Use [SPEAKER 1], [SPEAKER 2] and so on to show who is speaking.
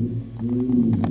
[SPEAKER 1] Mm-hmm.